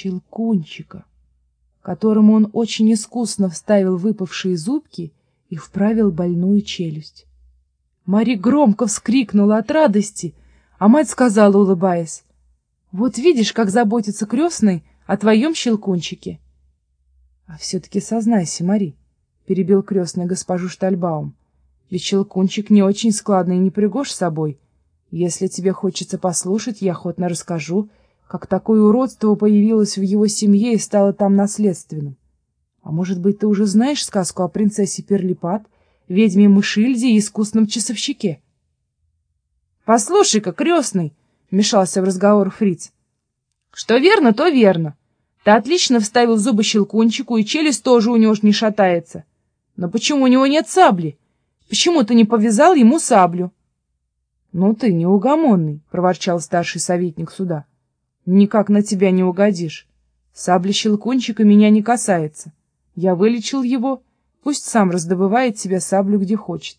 щелкунчика, которому он очень искусно вставил выпавшие зубки и вправил больную челюсть. Мари громко вскрикнула от радости, а мать сказала, улыбаясь, «Вот видишь, как заботится крестный о твоем щелкунчике». «А все-таки сознайся, Мари», — перебил крестный госпожу Штальбаум, «ведь щелкунчик не очень складный и не пригож с собой. Если тебе хочется послушать, я охотно расскажу, как такое уродство появилось в его семье и стало там наследственным. А может быть, ты уже знаешь сказку о принцессе Перлипат, ведьме Мышильде и искусном часовщике? — Послушай-ка, крестный, — вмешался в разговор Фриц. Что верно, то верно. Ты отлично вставил зубы щелкунчику, и челюсть тоже у него не шатается. Но почему у него нет сабли? Почему ты не повязал ему саблю? — Ну ты неугомонный, — проворчал старший советник суда. Никак на тебя не угодишь. Сабля щелкунчика меня не касается. Я вылечил его, пусть сам раздобывает себе саблю где хочет.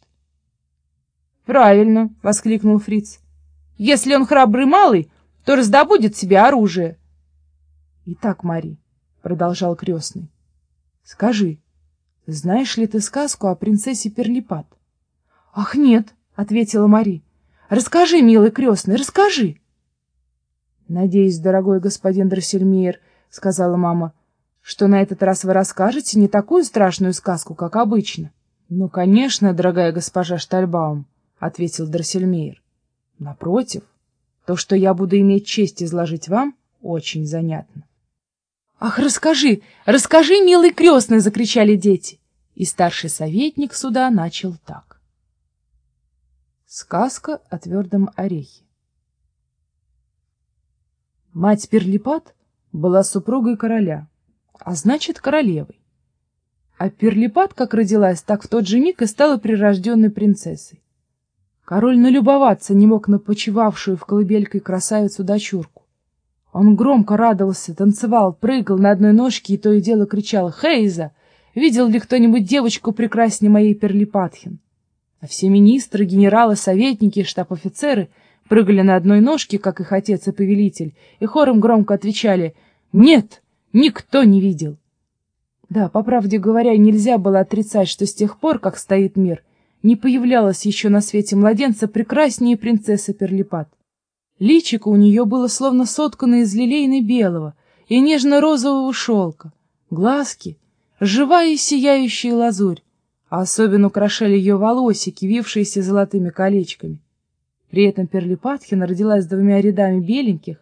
— Правильно, — воскликнул Фриц. — Если он храбрый малый, то раздобудет себе оружие. — Итак, Мари, — продолжал крестный, — скажи, знаешь ли ты сказку о принцессе Перлипат? — Ах, нет, — ответила Мари. — Расскажи, милый крестный, расскажи. — «Надеюсь, дорогой господин Дроссельмейер, — сказала мама, — что на этот раз вы расскажете не такую страшную сказку, как обычно». «Ну, конечно, дорогая госпожа Штальбаум, — ответил Дроссельмейер. Напротив, то, что я буду иметь честь изложить вам, очень занятно». «Ах, расскажи, расскажи, милый крестный!» — закричали дети. И старший советник суда начал так. Сказка о твердом орехе. Мать Перлипат была супругой короля, а значит, королевой. А Перлипат, как родилась, так в тот же миг и стала прирожденной принцессой. Король налюбоваться не мог на почивавшую в колыбельке красавицу-дочурку. Он громко радовался, танцевал, прыгал на одной ножке и то и дело кричал «Хейза! Видел ли кто-нибудь девочку прекраснее моей Перлипатхин?» А все министры, генералы, советники, штаб-офицеры — прыгали на одной ножке, как их отец и повелитель, и хором громко отвечали «Нет, никто не видел». Да, по правде говоря, нельзя было отрицать, что с тех пор, как стоит мир, не появлялась еще на свете младенца прекраснее принцессы Перлипат. Личико у нее было словно соткано из лилейно-белого и нежно-розового шелка, глазки — живая и сияющая лазурь, а особенно украшали ее волосики, вившиеся золотыми колечками. При этом Перлипатхина родилась двумя рядами беленьких,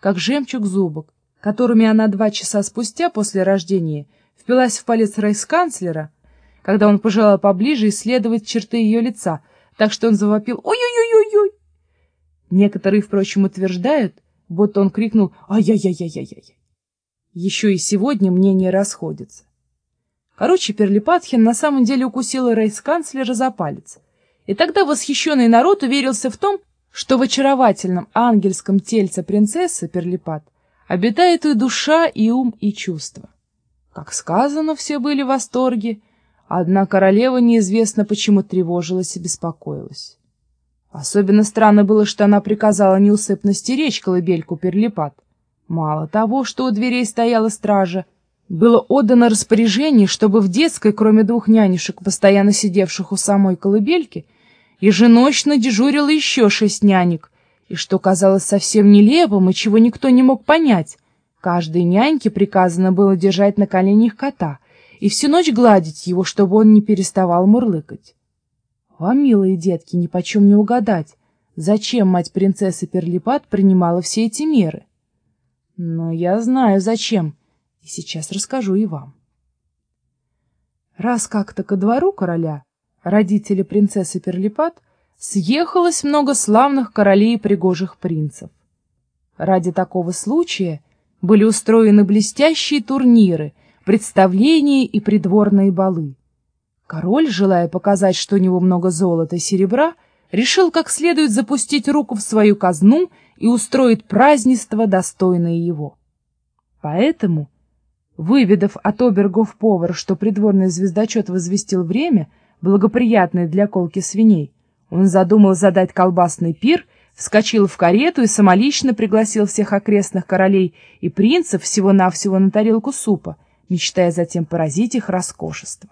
как жемчуг зубок, которыми она два часа спустя после рождения впилась в палец рейхсканцлера, когда он пожелал поближе исследовать черты ее лица, так что он завопил «Ой-ой-ой-ой-ой!». Некоторые, впрочем, утверждают, будто он крикнул «Ай-яй-яй-яй-яй-яй!». Еще и сегодня мнения расходятся. Короче, Перлипатхин на самом деле укусила рейхсканцлера за палец, и тогда восхищенный народ уверился в том, что в очаровательном ангельском тельце принцессы Перлипат обитает и душа, и ум, и чувства. Как сказано, все были в восторге, одна королева неизвестно почему тревожилась и беспокоилась. Особенно странно было, что она приказала неусыпно стеречь колыбельку Перлипат. Мало того, что у дверей стояла стража, было отдано распоряжение, чтобы в детской, кроме двух нянюшек, постоянно сидевших у самой колыбельки, еженочно дежурило еще шесть нянек, и что казалось совсем нелепым и чего никто не мог понять, каждой няньке приказано было держать на коленях кота и всю ночь гладить его, чтобы он не переставал мурлыкать. Вам, милые детки, нипочем не угадать, зачем мать принцессы Перлипат принимала все эти меры. Но я знаю, зачем, и сейчас расскажу и вам. Раз как-то ко двору короля родители принцессы Перлипат, съехалось много славных королей и пригожих принцев. Ради такого случая были устроены блестящие турниры, представления и придворные балы. Король, желая показать, что у него много золота и серебра, решил как следует запустить руку в свою казну и устроить празднество, достойное его. Поэтому, выведав от обергов повар, что придворный звездочет возвестил время — благоприятный для колки свиней, он задумал задать колбасный пир вскочил в карету и самолично пригласил всех окрестных королей и принцев всего-навсего на тарелку супа, мечтая затем поразить их роскошеством.